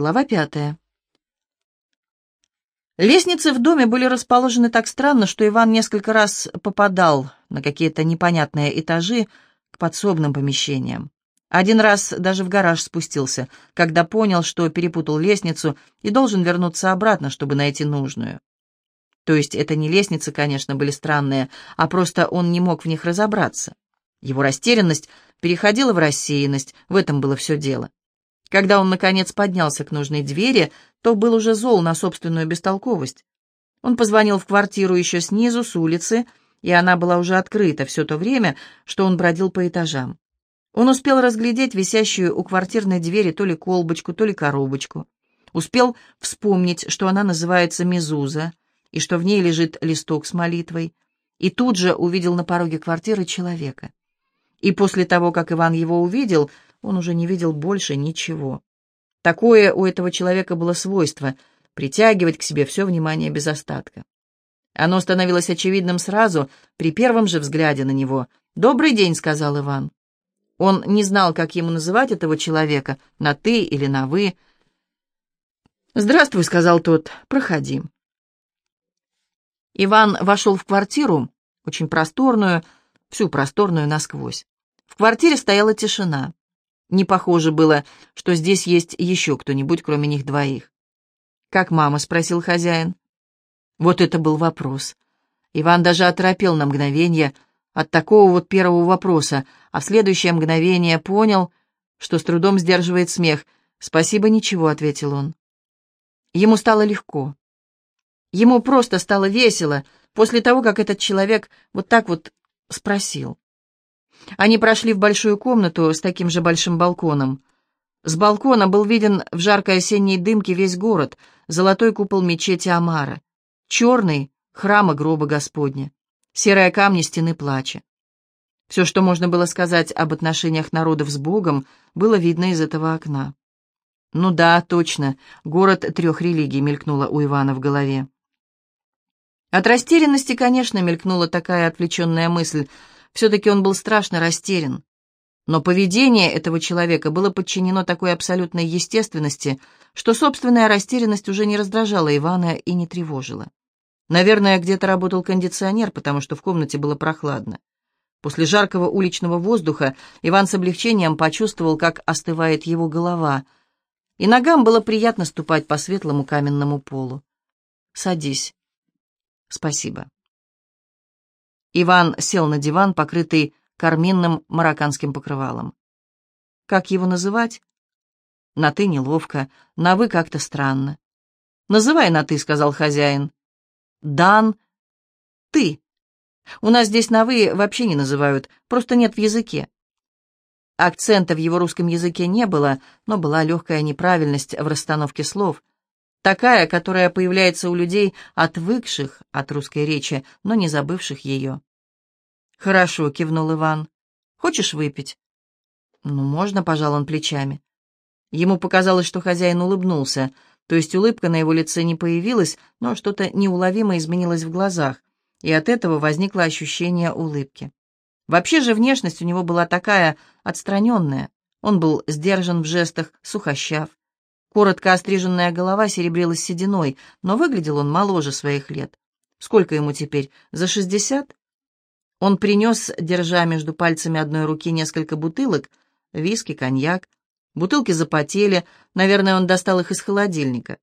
Глава пятая. Лестницы в доме были расположены так странно, что Иван несколько раз попадал на какие-то непонятные этажи к подсобным помещениям. Один раз даже в гараж спустился, когда понял, что перепутал лестницу и должен вернуться обратно, чтобы найти нужную. То есть это не лестницы, конечно, были странные, а просто он не мог в них разобраться. Его растерянность переходила в рассеянность, в этом было все дело. Когда он, наконец, поднялся к нужной двери, то был уже зол на собственную бестолковость. Он позвонил в квартиру еще снизу, с улицы, и она была уже открыта все то время, что он бродил по этажам. Он успел разглядеть висящую у квартирной двери то ли колбочку, то ли коробочку. Успел вспомнить, что она называется «Мезуза», и что в ней лежит листок с молитвой, и тут же увидел на пороге квартиры человека. И после того, как Иван его увидел, он уже не видел больше ничего. Такое у этого человека было свойство — притягивать к себе все внимание без остатка. Оно становилось очевидным сразу, при первом же взгляде на него. «Добрый день», — сказал Иван. Он не знал, как ему называть этого человека, на «ты» или на «вы». «Здравствуй», — сказал тот, — «проходи». Иван вошел в квартиру, очень просторную, всю просторную насквозь. В квартире стояла тишина. Не похоже было, что здесь есть еще кто-нибудь, кроме них двоих. «Как мама?» — спросил хозяин. Вот это был вопрос. Иван даже оторопел на мгновение от такого вот первого вопроса, а в следующее мгновение понял, что с трудом сдерживает смех. «Спасибо, ничего», — ответил он. Ему стало легко. Ему просто стало весело после того, как этот человек вот так вот спросил. Они прошли в большую комнату с таким же большим балконом. С балкона был виден в жаркой осенней дымке весь город, золотой купол мечети Амара, черный — храма гроба Господня, серые камни стены плача. Все, что можно было сказать об отношениях народов с Богом, было видно из этого окна. «Ну да, точно, город трех религий», — мелькнуло у Ивана в голове. От растерянности, конечно, мелькнула такая отвлеченная мысль — все-таки он был страшно растерян. Но поведение этого человека было подчинено такой абсолютной естественности, что собственная растерянность уже не раздражала Ивана и не тревожила. Наверное, где-то работал кондиционер, потому что в комнате было прохладно. После жаркого уличного воздуха Иван с облегчением почувствовал, как остывает его голова, и ногам было приятно ступать по светлому каменному полу. «Садись». «Спасибо». Иван сел на диван, покрытый карминным марокканским покрывалом. Как его называть? На «ты» неловко, на «вы» как-то странно. «Называй на «ты», — сказал хозяин. «Дан, ты». У нас здесь на «вы» вообще не называют, просто нет в языке. Акцента в его русском языке не было, но была легкая неправильность в расстановке слов. Такая, которая появляется у людей, отвыкших от русской речи, но не забывших ее. «Хорошо», — кивнул Иван. «Хочешь выпить?» «Ну, можно», — пожал он плечами. Ему показалось, что хозяин улыбнулся, то есть улыбка на его лице не появилась, но что-то неуловимо изменилось в глазах, и от этого возникло ощущение улыбки. Вообще же внешность у него была такая отстраненная. Он был сдержан в жестах, сухощав. Коротко остриженная голова серебрилась сединой, но выглядел он моложе своих лет. Сколько ему теперь? За шестьдесят? Он принес, держа между пальцами одной руки несколько бутылок, виски, коньяк. Бутылки запотели, наверное, он достал их из холодильника.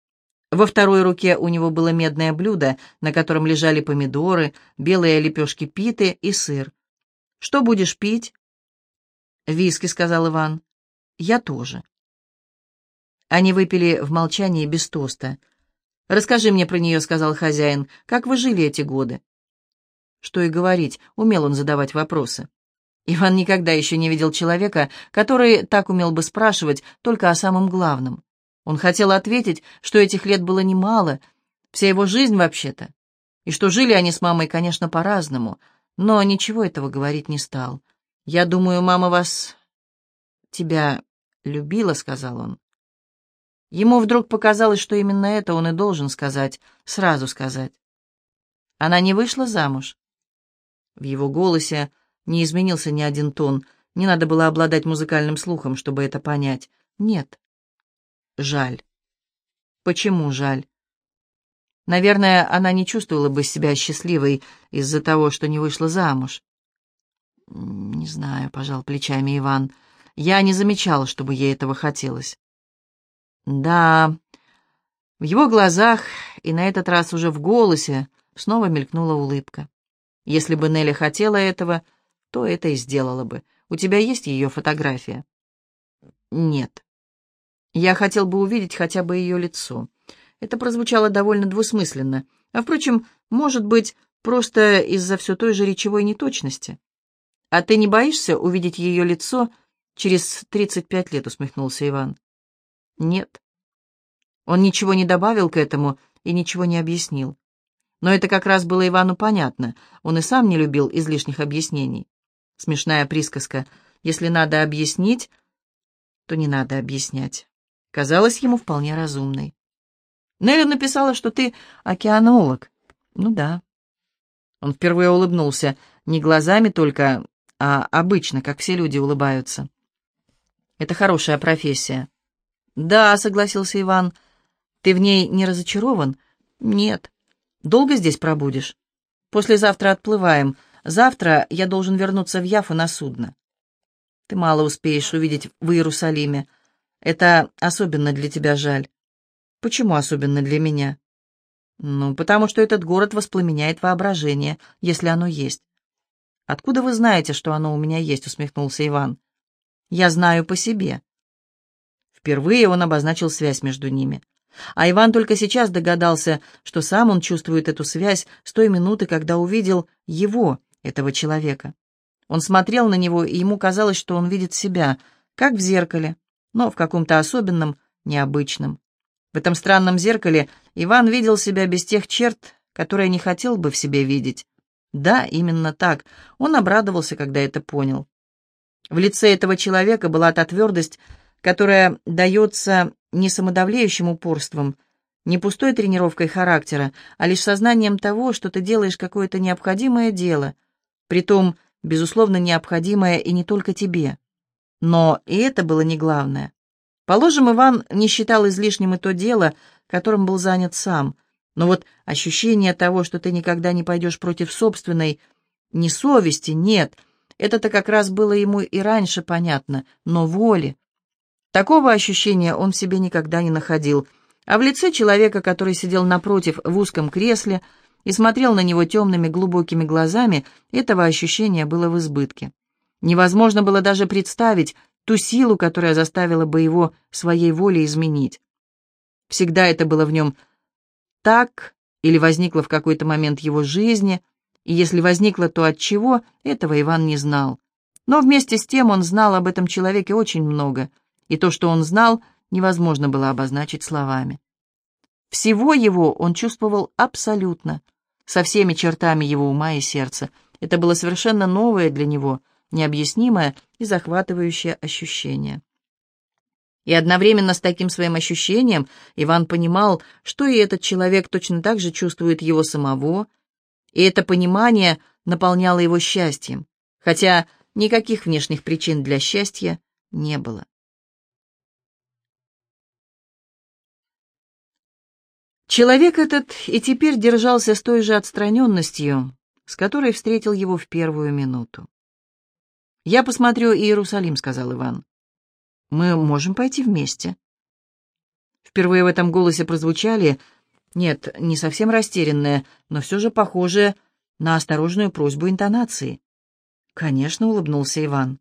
Во второй руке у него было медное блюдо, на котором лежали помидоры, белые лепешки питы и сыр. «Что будешь пить?» «Виски», — сказал Иван. «Я тоже». Они выпили в молчании без тоста. «Расскажи мне про нее», — сказал хозяин. «Как вы жили эти годы?» Что и говорить, умел он задавать вопросы. Иван никогда еще не видел человека, который так умел бы спрашивать только о самом главном. Он хотел ответить, что этих лет было немало, вся его жизнь вообще-то, и что жили они с мамой, конечно, по-разному, но ничего этого говорить не стал. «Я думаю, мама вас... тебя любила», — сказал он. Ему вдруг показалось, что именно это он и должен сказать, сразу сказать. Она не вышла замуж. В его голосе не изменился ни один тон, не надо было обладать музыкальным слухом, чтобы это понять. Нет. Жаль. Почему жаль? Наверное, она не чувствовала бы себя счастливой из-за того, что не вышла замуж. «Не знаю», — пожал плечами Иван. «Я не замечал, чтобы ей этого хотелось». «Да...» В его глазах и на этот раз уже в голосе снова мелькнула улыбка. «Если бы Нелли хотела этого, то это и сделала бы. У тебя есть ее фотография?» «Нет». «Я хотел бы увидеть хотя бы ее лицо». Это прозвучало довольно двусмысленно. А, впрочем, может быть, просто из-за все той же речевой неточности. «А ты не боишься увидеть ее лицо через тридцать пять лет?» — усмехнулся Иван. «Нет». Он ничего не добавил к этому и ничего не объяснил. Но это как раз было Ивану понятно. Он и сам не любил излишних объяснений. Смешная присказка. Если надо объяснить, то не надо объяснять. Казалось ему вполне разумной. Нелли написала, что ты океанолог. Ну да. Он впервые улыбнулся. Не глазами только, а обычно, как все люди улыбаются. Это хорошая профессия. Да, согласился Иван. Ты в ней не разочарован? Нет. Долго здесь пробудешь? Послезавтра отплываем. Завтра я должен вернуться в Яфу на судно. Ты мало успеешь увидеть в Иерусалиме. Это особенно для тебя жаль. Почему особенно для меня? Ну, потому что этот город воспламеняет воображение, если оно есть. Откуда вы знаете, что оно у меня есть, усмехнулся Иван. Я знаю по себе. Впервые он обозначил связь между ними. А Иван только сейчас догадался, что сам он чувствует эту связь с той минуты, когда увидел его, этого человека. Он смотрел на него, и ему казалось, что он видит себя, как в зеркале, но в каком-то особенном, необычном. В этом странном зеркале Иван видел себя без тех черт, которые не хотел бы в себе видеть. Да, именно так. Он обрадовался, когда это понял. В лице этого человека была та твердость, которая дается не самодавлеющим упорством, не пустой тренировкой характера, а лишь сознанием того, что ты делаешь какое-то необходимое дело, притом, безусловно, необходимое и не только тебе. Но и это было не главное. Положим, Иван не считал излишним и то дело, которым был занят сам. Но вот ощущение того, что ты никогда не пойдешь против собственной, не совести, нет, это-то как раз было ему и раньше понятно, но воли. Такого ощущения он в себе никогда не находил, а в лице человека, который сидел напротив в узком кресле и смотрел на него темными глубокими глазами, этого ощущения было в избытке. Невозможно было даже представить, ту силу, которая заставила бы его своей волей изменить. Всегда это было в нем так или возникло в какой-то момент его жизни, и если возникло, то от чего, этого Иван не знал. Но вместе с тем он знал об этом человеке очень много, и то, что он знал, невозможно было обозначить словами. Всего его он чувствовал абсолютно, со всеми чертами его ума и сердца. Это было совершенно новое для него — необъяснимое и захватывающее ощущение. И одновременно с таким своим ощущением Иван понимал, что и этот человек точно так же чувствует его самого, и это понимание наполняло его счастьем, хотя никаких внешних причин для счастья не было. Человек этот и теперь держался с той же отстраненностью, с которой встретил его в первую минуту. «Я посмотрю Иерусалим», — сказал Иван. «Мы можем пойти вместе». Впервые в этом голосе прозвучали, нет, не совсем растерянные, но все же похожие на осторожную просьбу интонации. «Конечно», — улыбнулся Иван.